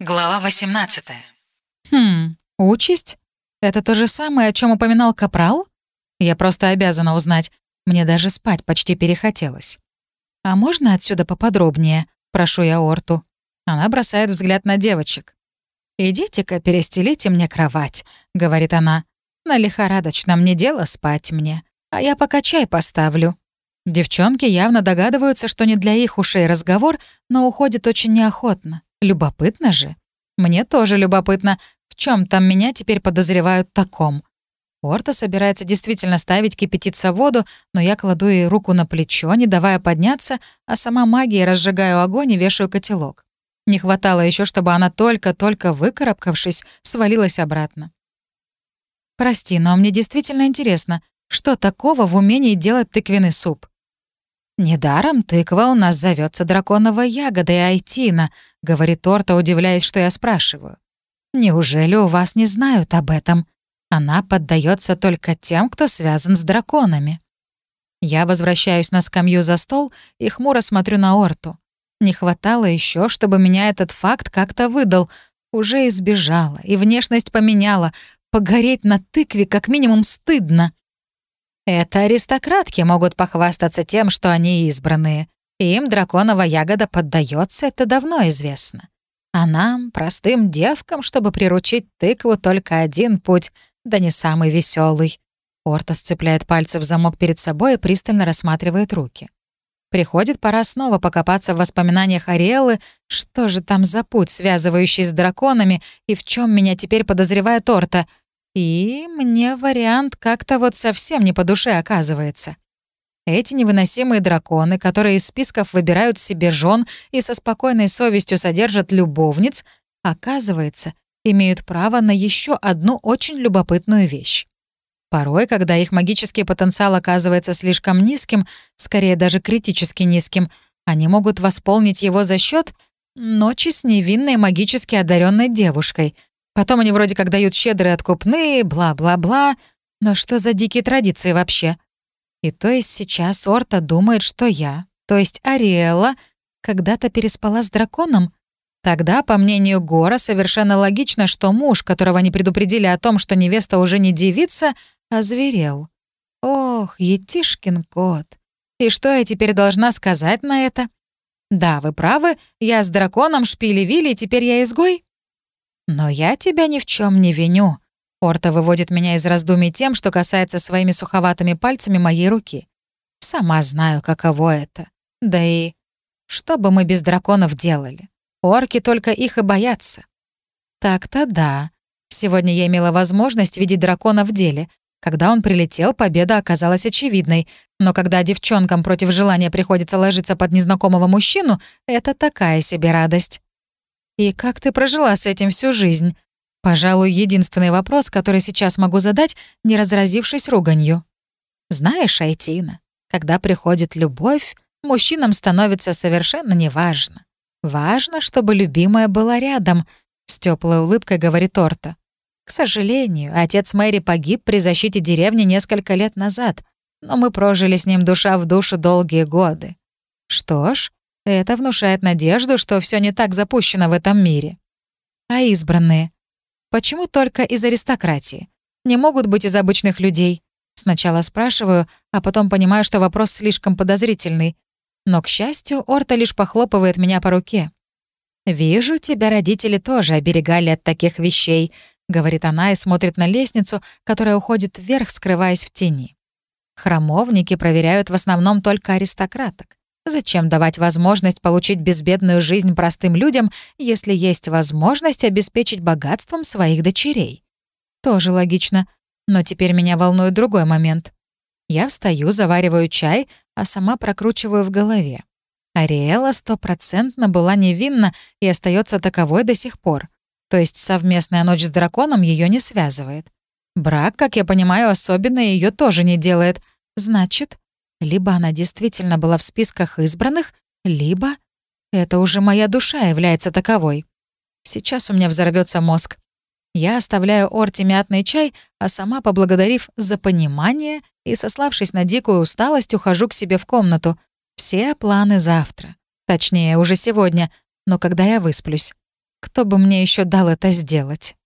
Глава 18. Хм, участь? Это то же самое, о чем упоминал Капрал? Я просто обязана узнать. Мне даже спать почти перехотелось. «А можно отсюда поподробнее?» — прошу я Орту. Она бросает взгляд на девочек. «Идите-ка, перестелите мне кровать», — говорит она. «На лихорадочном не дело спать мне, а я пока чай поставлю». Девчонки явно догадываются, что не для их ушей разговор, но уходят очень неохотно. Любопытно же. Мне тоже любопытно, в чем там меня теперь подозревают таком. Орта собирается действительно ставить кипятиться воду, но я кладу ей руку на плечо, не давая подняться, а сама магией разжигаю огонь и вешаю котелок. Не хватало еще, чтобы она только-только выкарабкавшись, свалилась обратно. «Прости, но мне действительно интересно, что такого в умении делать тыквенный суп?» «Недаром тыква у нас зовется драконовой ягодой Айтина», — говорит Торта, удивляясь, что я спрашиваю. «Неужели у вас не знают об этом? Она поддается только тем, кто связан с драконами». Я возвращаюсь на скамью за стол и хмуро смотрю на Орту. Не хватало еще, чтобы меня этот факт как-то выдал. Уже избежала, и внешность поменяла. Погореть на тыкве как минимум стыдно. Это аристократки могут похвастаться тем, что они избранные. Им драконова ягода поддается, это давно известно. А нам, простым девкам, чтобы приручить тыкву, только один путь, да не самый веселый. Орта сцепляет пальцы в замок перед собой и пристально рассматривает руки. Приходит пора снова покопаться в воспоминаниях Ариэлы, что же там за путь, связывающий с драконами, и в чем меня теперь подозревает Орта — и мне вариант как-то вот совсем не по душе оказывается. Эти невыносимые драконы, которые из списков выбирают себе жен и со спокойной совестью содержат любовниц, оказывается, имеют право на еще одну очень любопытную вещь. Порой, когда их магический потенциал оказывается слишком низким, скорее даже критически низким, они могут восполнить его за счет ночи с невинной магически одаренной девушкой — Потом они вроде как дают щедрые откупные, бла-бла-бла. Но что за дикие традиции вообще? И то есть сейчас Орта думает, что я, то есть Ариэла, когда-то переспала с драконом? Тогда, по мнению Гора, совершенно логично, что муж, которого они предупредили о том, что невеста уже не девица, озверел. Ох, етишкин кот. И что я теперь должна сказать на это? Да, вы правы, я с драконом шпили-вили, теперь я изгой? «Но я тебя ни в чем не виню». Орта выводит меня из раздумий тем, что касается своими суховатыми пальцами моей руки. Сама знаю, каково это. Да и что бы мы без драконов делали? Орки только их и боятся. Так-то да. Сегодня я имела возможность видеть дракона в деле. Когда он прилетел, победа оказалась очевидной. Но когда девчонкам против желания приходится ложиться под незнакомого мужчину, это такая себе радость. И как ты прожила с этим всю жизнь? Пожалуй, единственный вопрос, который сейчас могу задать, не разразившись руганью. Знаешь, Айтина, когда приходит любовь, мужчинам становится совершенно неважно. Важно, чтобы любимая была рядом, с теплой улыбкой говорит Торта. К сожалению, отец Мэри погиб при защите деревни несколько лет назад, но мы прожили с ним душа в душу долгие годы. Что ж, это внушает надежду, что все не так запущено в этом мире. А избранные? Почему только из аристократии? Не могут быть из обычных людей? Сначала спрашиваю, а потом понимаю, что вопрос слишком подозрительный. Но, к счастью, Орта лишь похлопывает меня по руке. «Вижу, тебя родители тоже оберегали от таких вещей», — говорит она и смотрит на лестницу, которая уходит вверх, скрываясь в тени. Храмовники проверяют в основном только аристократок. Зачем давать возможность получить безбедную жизнь простым людям, если есть возможность обеспечить богатством своих дочерей? Тоже логично. Но теперь меня волнует другой момент. Я встаю, завариваю чай, а сама прокручиваю в голове. Ариэла стопроцентно была невинна и остается таковой до сих пор. То есть совместная ночь с драконом ее не связывает. Брак, как я понимаю, особенно ее тоже не делает. Значит, либо она действительно была в списках избранных, либо это уже моя душа является таковой. Сейчас у меня взорвется мозг. Я оставляю Орте мятный чай, а сама, поблагодарив за понимание и сославшись на дикую усталость, ухожу к себе в комнату. Все планы завтра. Точнее, уже сегодня, но когда я высплюсь. Кто бы мне еще дал это сделать?